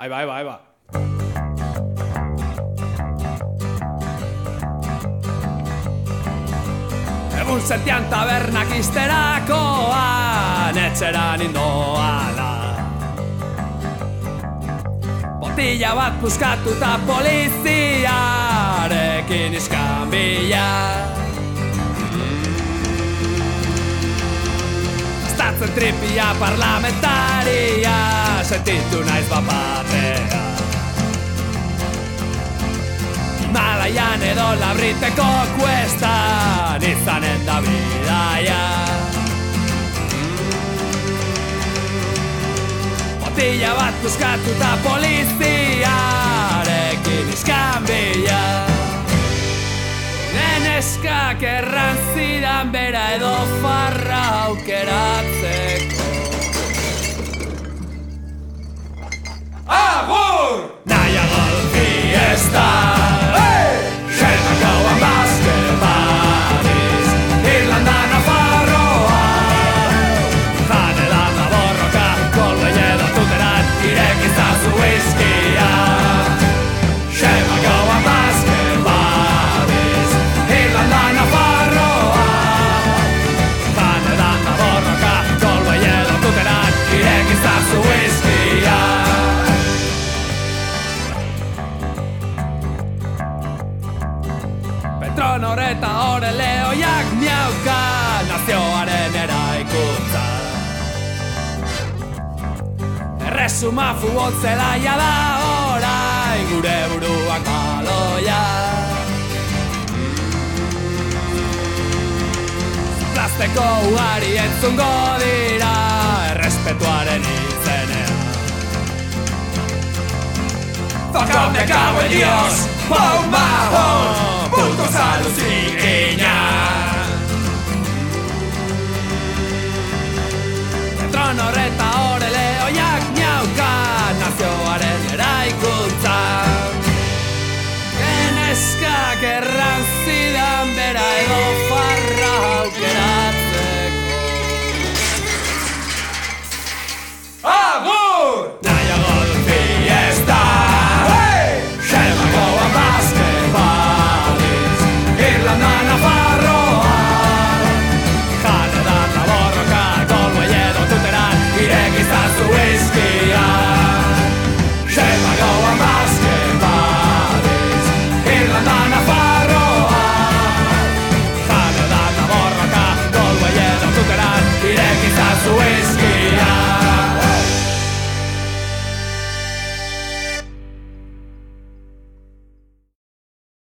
Ahí va, ahí va, ahí va. Egun setian tabernak izterakoan Etxeran indoala Botilla bat puskatuta poliziarekin iskan bila. Estatzen tripia parlamentaria Sentitu naiz bapatea Himalaian edo labriteko kuestan izanen da bidaia. Botilla bat puskatuta poliziarekin iskan bila. Neneskak erran zidan bera edo farra aukeratzeko Petronor eta ore lehoiak miauka Erresuma futbol zelaia da orain gure buruak baloia. Plasteko ugari entzungo dira errespetuaren izenean. Fuck up, me cago en Dios, pon bajón, putos aluciniña. neskak erran zidan bera edo farra aukera.